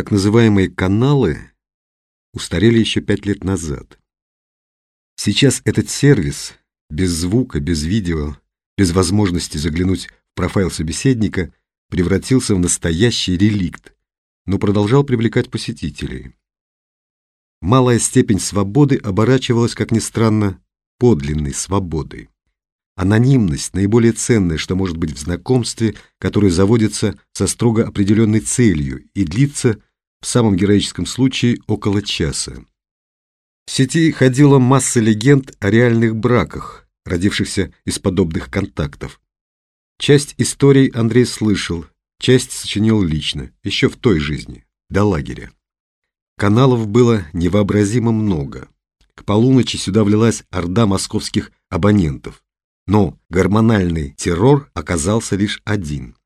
Так называемые каналы устарели еще пять лет назад. Сейчас этот сервис, без звука, без видео, без возможности заглянуть в профайл собеседника, превратился в настоящий реликт, но продолжал привлекать посетителей. Малая степень свободы оборачивалась, как ни странно, подлинной свободой. Анонимность – наиболее ценное, что может быть в знакомстве, которое заводится со строго определенной целью и длится, в самом героическом случае, около часа. В сети ходила масса легенд о реальных браках, родившихся из подобных контактов. Часть историй Андрей слышал, часть сочинил лично, еще в той жизни, до лагеря. Каналов было невообразимо много. К полуночи сюда влилась орда московских абонентов. Но гормональный террор оказался лишь один.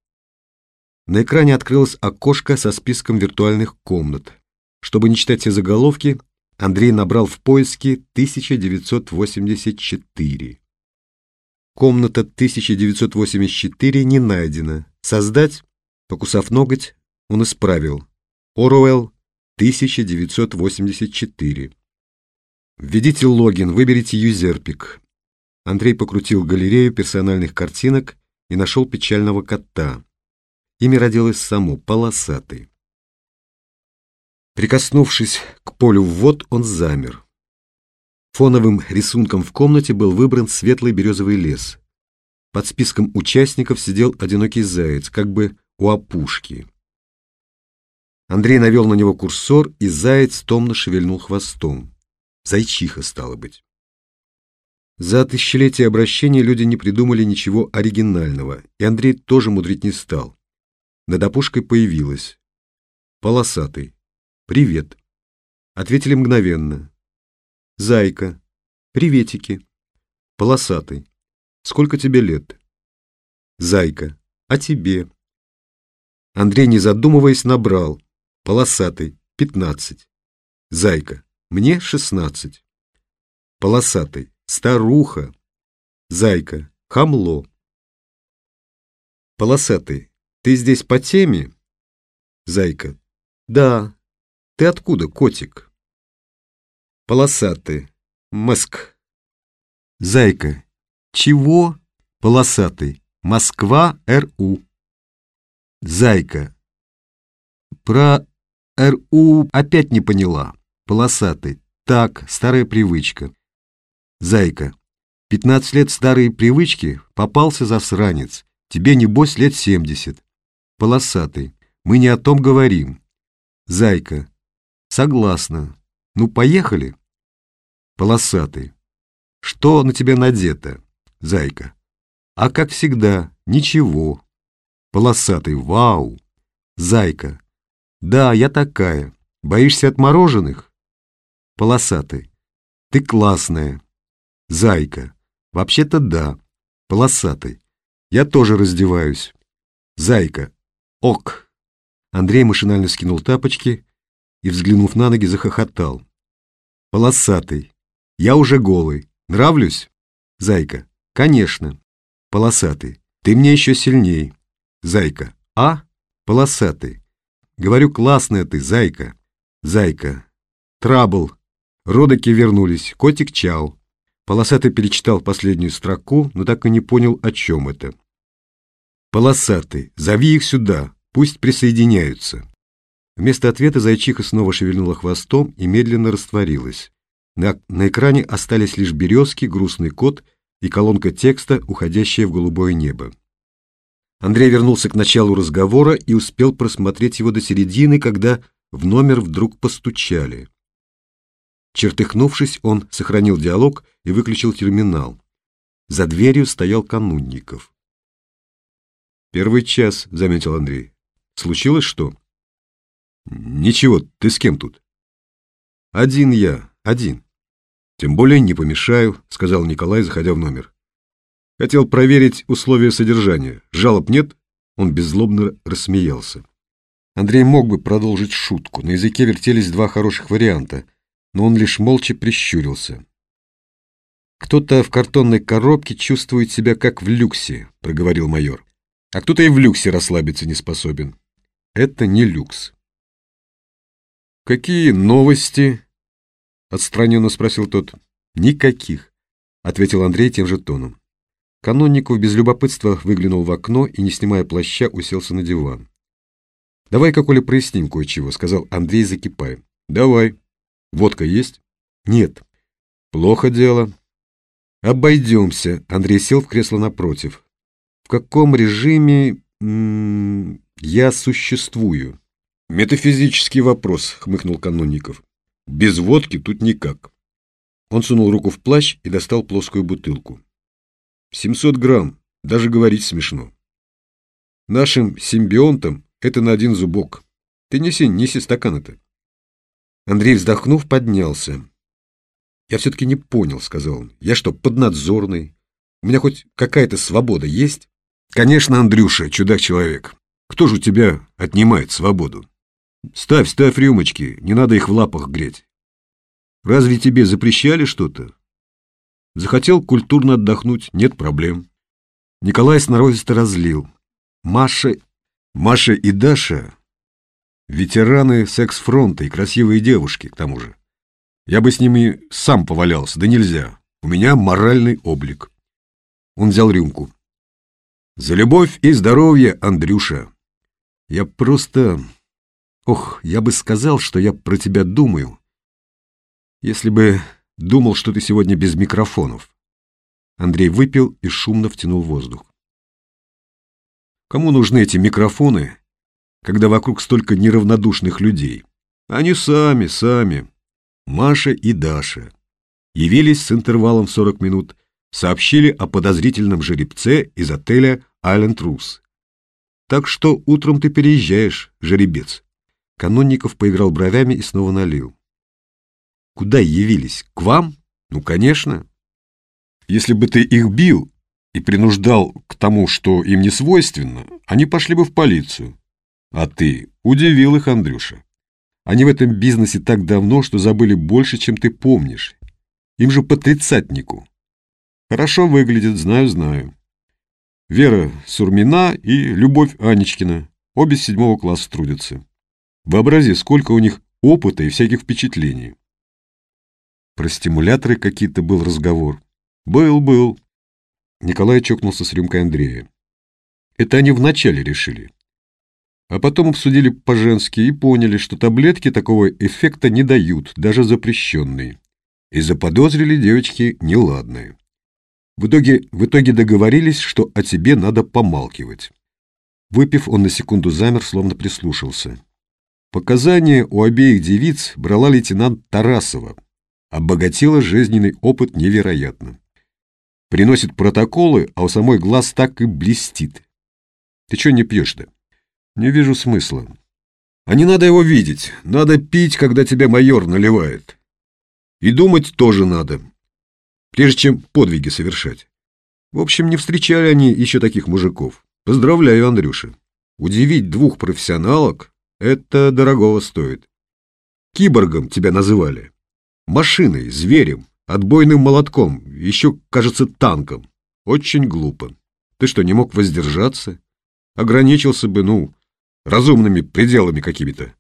На экране открылось окошко со списком виртуальных комнат. Чтобы не читать все заголовки, Андрей набрал в поиске 1984. Комната 1984 не найдена. Создать? Покусав ноготь, он исправил. Оруэлл 1984. Введите логин, выберите юзерпик. Андрей покрутил галерею персональных картинок и нашел печального кота. Имя родилось само, полосатый. Прикоснувшись к полю ввод, он замер. Фоновым рисунком в комнате был выбран светлый березовый лес. Под списком участников сидел одинокий заяц, как бы у опушки. Андрей навел на него курсор, и заяц томно шевельнул хвостом. Зайчиха, стало быть. За тысячелетия обращения люди не придумали ничего оригинального, и Андрей тоже мудрить не стал. Над опушкой появилась. Полосатый. «Привет». Ответили мгновенно. «Зайка». «Приветики». Полосатый. «Сколько тебе лет?» «Зайка». «А тебе?» Андрей, не задумываясь, набрал. Полосатый. «Пятнадцать». «Зайка». «Мне шестнадцать». Полосатый. Старуха. Зайка. Хамло. Полосатый. Ты здесь по теме? Зайка. Да. Ты откуда, котик? Полосатый. Моск. Зайка. Чего? Полосатый. Москва, РУ. Зайка. Про РУ опять не поняла. Полосатый. Так, старая привычка. Зайка, пятнадцать лет старые привычки, попался засранец. Тебе, небось, лет семьдесят. Полосатый, мы не о том говорим. Зайка, согласна. Ну, поехали. Полосатый, что на тебя надето? Зайка, а как всегда, ничего. Полосатый, вау. Зайка, да, я такая. Боишься отмороженных? Полосатый, ты классная. Зайка. Вообще-то да. Полосатый. Я тоже раздеваюсь. Зайка. Ок. Андрей машинально скинул тапочки и, взглянув на ноги, захохотал. Полосатый. Я уже голый. Нравлюсь? Зайка. Конечно. Полосатый. Ты мне еще сильней. Зайка. А? Полосатый. Говорю, классная ты, зайка. Зайка. Трабл. Родоки вернулись. Котик чау. Полосатый перечитал последнюю строку, но так и не понял, о чем это. «Полосатый, зови их сюда, пусть присоединяются». Вместо ответа зайчиха снова шевельнула хвостом и медленно растворилась. На, на экране остались лишь березки, грустный кот и колонка текста, уходящая в голубое небо. Андрей вернулся к началу разговора и успел просмотреть его до середины, когда в номер вдруг постучали. Чертыхнувшись, он сохранил диалог и выключил терминал. За дверью стоял Канунников. «Первый час», — заметил Андрей. «Случилось что?» «Ничего, ты с кем тут?» «Один я, один». «Тем более не помешаю», — сказал Николай, заходя в номер. «Хотел проверить условия содержания. Жалоб нет?» Он беззлобно рассмеялся. Андрей мог бы продолжить шутку. На языке вертелись два хороших варианта но он лишь молча прищурился. «Кто-то в картонной коробке чувствует себя как в люксе», — проговорил майор. «А кто-то и в люксе расслабиться не способен. Это не люкс». «Какие новости?» — отстраненно спросил тот. «Никаких», — ответил Андрей тем же тоном. Канонников без любопытства выглянул в окно и, не снимая плаща, уселся на диван. «Давай-ка, Коля, проясним кое-чего», — сказал Андрей, закипая. «Давай. Водка есть?» «Нет». «Плохо дело». «Обойдемся», — Андрей сел в кресло напротив. «В каком режиме -м, я существую?» «Метафизический вопрос», — хмыкнул Канонников. «Без водки тут никак». Он сунул руку в плащ и достал плоскую бутылку. «Семьсот грамм, даже говорить смешно. Нашим симбионтам это на один зубок. Ты неси, неси стакан это». Андрей, вздохнув, поднялся. «Я все-таки не понял», — сказал он. «Я что, поднадзорный? У меня хоть какая-то свобода есть?» «Конечно, Андрюша, чудак-человек. Кто же у тебя отнимает свободу?» Ставь, ставь рюмочки, не надо их в лапах греть. Разве тебе запрещали что-то? Захотел культурно отдохнуть, нет проблем. Николай сноровисто разлил. Маша, Маша и Даша — ветераны секс-фронта и красивые девушки, к тому же. Я бы с ними сам повалялся, да нельзя. У меня моральный облик. Он взял рюмку. За любовь и здоровье, Андрюша. Я просто... Ох, я бы сказал, что я про тебя думаю, если бы думал, что ты сегодня без микрофонов. Андрей выпил и шумно втянул воздух. Кому нужны эти микрофоны, когда вокруг столько неравнодушных людей? Они сами, сами. Маша и Даша явились с интервалом в 40 минут, сообщили о подозрительном жеребце из отеля «Айленд Рус». Так что утром ты переезжаешь, жеребец. Канонников поиграл бровями и снова налил. «Куда явились? К вам? Ну, конечно. Если бы ты их бил и принуждал к тому, что им не свойственно, они пошли бы в полицию. А ты удивил их, Андрюша. Они в этом бизнесе так давно, что забыли больше, чем ты помнишь. Им же по тридцатнику. Хорошо выглядят, знаю-знаю. Вера Сурмина и Любовь Анечкина, обе седьмого класса трудятся. Вообрази, сколько у них опыта и всяких впечатлений. Про стимуляторы какие-то был разговор. Был, был. Николай чокнулся с рюмкой Андрея. Это они вначале решили. А потом обсудили по-женски и поняли, что таблетки такого эффекта не дают, даже запрещенные. И заподозрили девочки неладное. В итоге, в итоге договорились, что о тебе надо помалкивать. Выпив, он на секунду замер, словно прислушался. Показания у обеих девиц брала лейтенант Тарасова. Обогатила жизненный опыт невероятно. Приносит протоколы, а у самой глаз так и блестит. Ты что не пьешь-то? Не вижу смысла. А не надо его видеть. Надо пить, когда тебя майор наливает. И думать тоже надо, прежде чем подвиги совершать. В общем, не встречали они еще таких мужиков. Поздравляю, Андрюша. Удивить двух профессионалок это дорогого стоит. Киборгом тебя называли. Машиной, зверем, отбойным молотком, еще, кажется, танком. Очень глупо. Ты что, не мог воздержаться? Ограничился бы, ну, разумными пределами какими-то.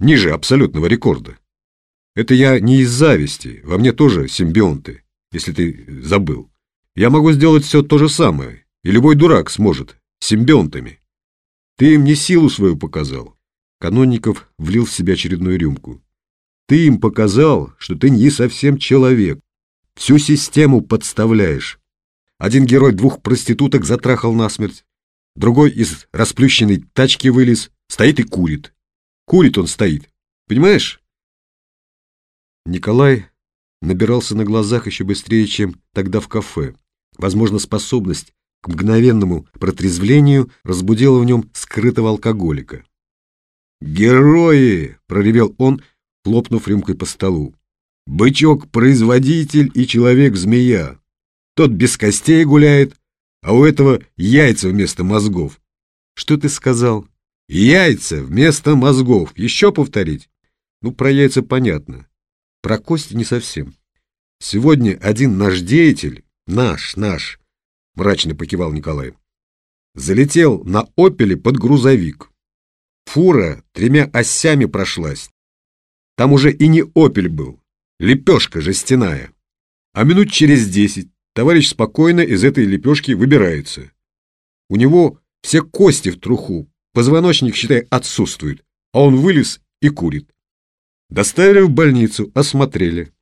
Ниже абсолютного рекорда. Это я не из зависти, во мне тоже симбионты, если ты забыл. Я могу сделать все то же самое, и любой дурак сможет, симбионтами. Ты им не силу свою показал, Канонников влил в себя очередную рюмку. «Ты им показал, что ты не совсем человек. Всю систему подставляешь. Один герой двух проституток затрахал насмерть. Другой из расплющенной тачки вылез, стоит и курит. Курит он стоит. Понимаешь?» Николай набирался на глазах еще быстрее, чем тогда в кафе. Возможно, способность к мгновенному протрезвлению разбудила в нем скрытого алкоголика. «Герои!» — проревел он, хлопнув рюмкой по столу. «Бычок-производитель и человек-змея. Тот без костей гуляет, а у этого яйца вместо мозгов». «Что ты сказал?» «Яйца вместо мозгов. Еще повторить?» «Ну, про яйца понятно. Про кости не совсем. Сегодня один наш деятель, наш, наш, мрачно покивал Николай, залетел на «Опеле» под грузовик. Фура тремя осями прошлась. Там уже и не опель был, лепешка жестяная. А минут через десять товарищ спокойно из этой лепешки выбирается. У него все кости в труху, позвоночник, считай, отсутствует, а он вылез и курит. Доставили в больницу, осмотрели.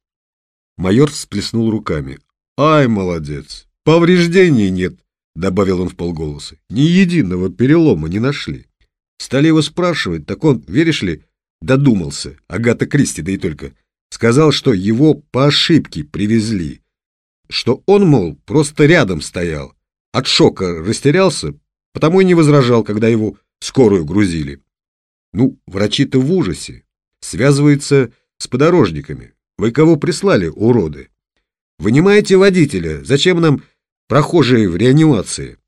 Майор всплеснул руками. «Ай, молодец! Повреждений нет!» — добавил он в полголоса. «Ни единого перелома не нашли. Стали его спрашивать, так он, веришь ли, додумался, Агата Кристи, да и только, сказал, что его по ошибке привезли, что он, мол, просто рядом стоял, от шока растерялся, потому и не возражал, когда его скорую грузили. Ну, врачи-то в ужасе, связываются с подорожниками. Вы кого прислали, уроды? Вынимаете водителя, зачем нам прохожие в реанимации?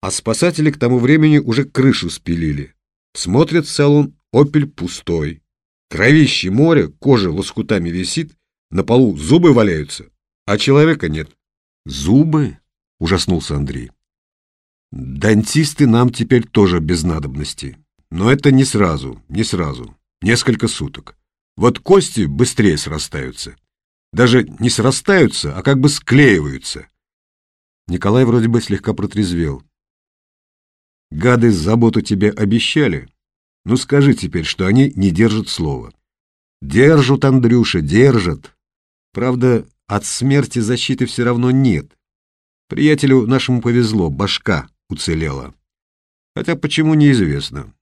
А спасатели к тому времени уже крышу спилили. Смотрят в салон, опель пустой. Кровище море, кожа лоскутами висит, на полу зубы валяются, а человека нет. Зубы? Ужаснулся Андрей. Дантисты нам теперь тоже без надобности. Но это не сразу, не сразу. Несколько суток. Вот кости быстрее срастаются. Даже не срастаются, а как бы склеиваются. Николай вроде бы слегка протрезвел. Гады заботу тебе обещали. Ну скажи теперь, что они не держат слова. Держат, Андрюша, держат. Правда, от смерти защиты все равно нет. Приятелю нашему повезло, башка уцелела. Хотя почему, неизвестно.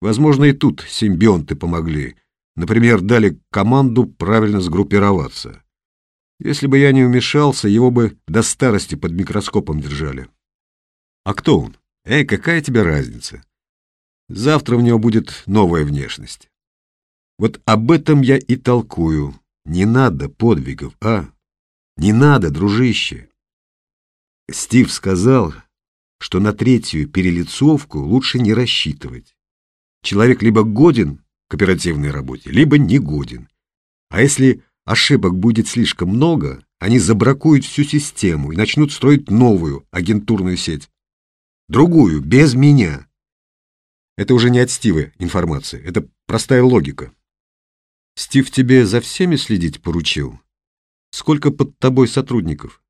Возможно, и тут симбионты помогли. Например, дали команду правильно сгруппироваться. Если бы я не вмешался, его бы до старости под микроскопом держали. А кто он? Эй, какая тебе разница? Завтра у него будет новая внешность. Вот об этом я и толкую. Не надо подвигов, а? Не надо, дружище. Стив сказал, что на третью перелицовку лучше не рассчитывать. Человек либо годен к оперативной работе, либо не годен. А если ошибок будет слишком много, они забракуют всю систему и начнут строить новую агентурную сеть. Другую, без меня. Это уже не от Стива информация, это простая логика. Стив тебе за всеми следить поручил? Сколько под тобой сотрудников?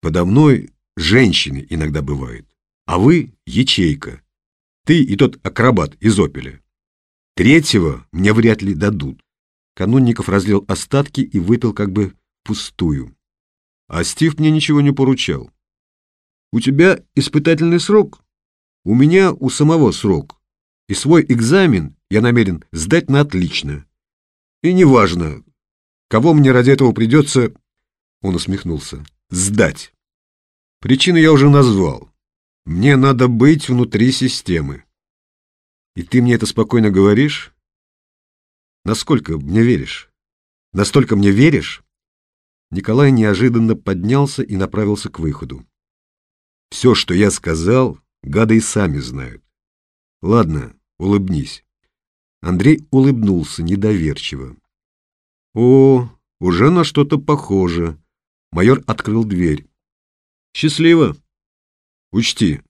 Подо мной женщины иногда бывают, а вы — ячейка. Ты и тот акробат из «Опеля». Третьего мне вряд ли дадут. Канунников разлил остатки и выпил как бы пустую. А Стив мне ничего не поручал. У тебя испытательный срок? У меня у самого срок. И свой экзамен я намерен сдать на отлично. И неважно, кого мне ради этого придется, он усмехнулся, сдать. Причину я уже назвал. Мне надо быть внутри системы. И ты мне это спокойно говоришь? Насколько мне веришь? Настолько мне веришь? Николай неожиданно поднялся и направился к выходу. Все, что я сказал, гады и сами знают. Ладно, улыбнись. Андрей улыбнулся недоверчиво. О, уже на что-то похоже. Майор открыл дверь. Счастливо. Учти,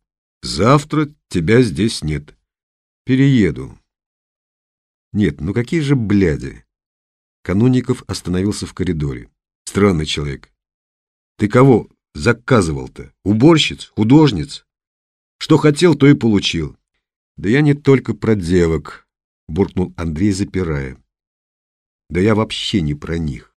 завтра тебя здесь нет. Перееду. Нет, ну какие же бляди. Канунников остановился в коридоре. Странный человек. Ты кого заказывал-то? Уборщиц? Художниц? Что хотел, то и получил. Да я не только про девок, буркнул Андрей, запирая. Да я вообще не про них.